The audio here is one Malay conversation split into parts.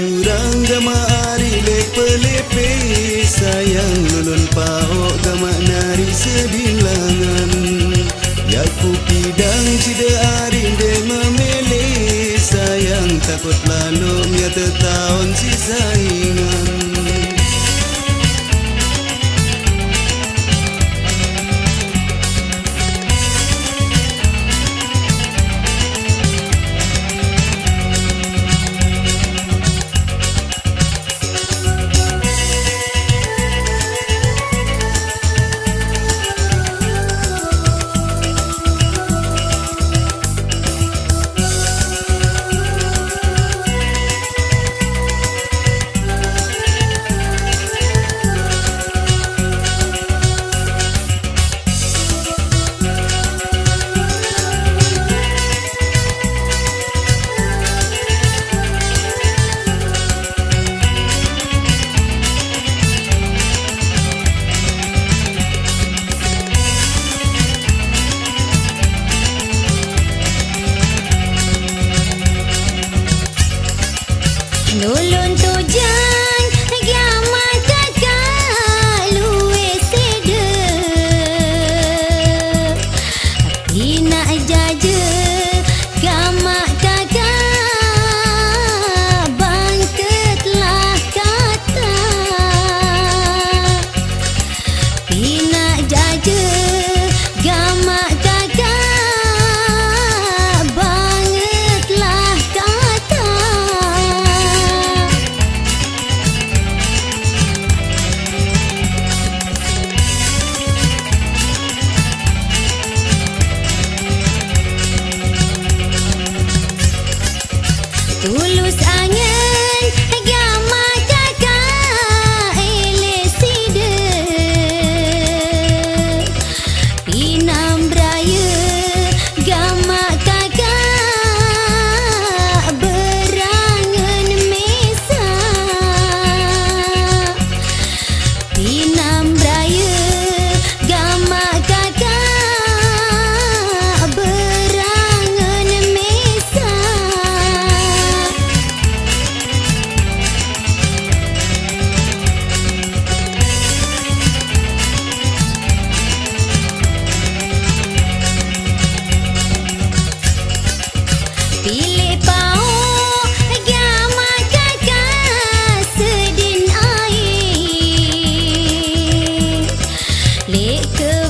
jurang gama ari lepe lepe sayang lulun paok gama nari sebilangan. Ya ku pidang cide ari de mamele sayang takut lalu ya tetahun si sayang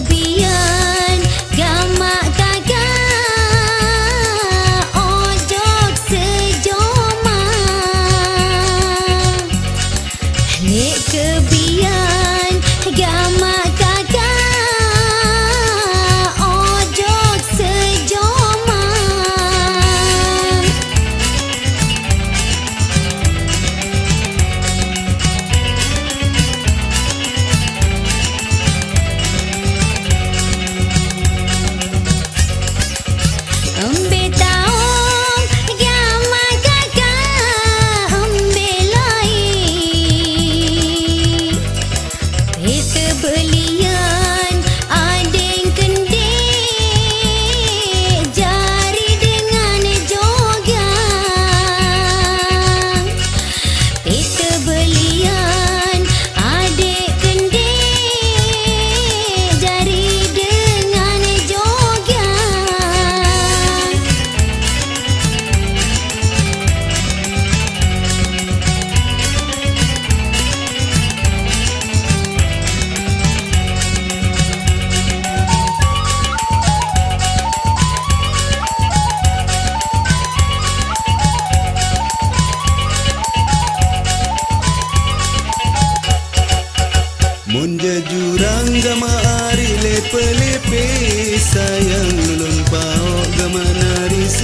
be a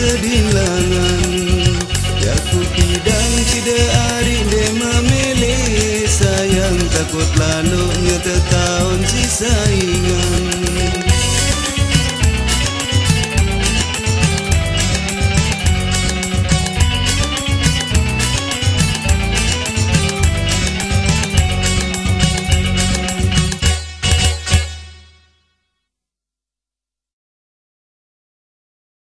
kedilangan. Ya ku pidang cida ari de mamele Sayang. Takut lalu nyata tahun si saingan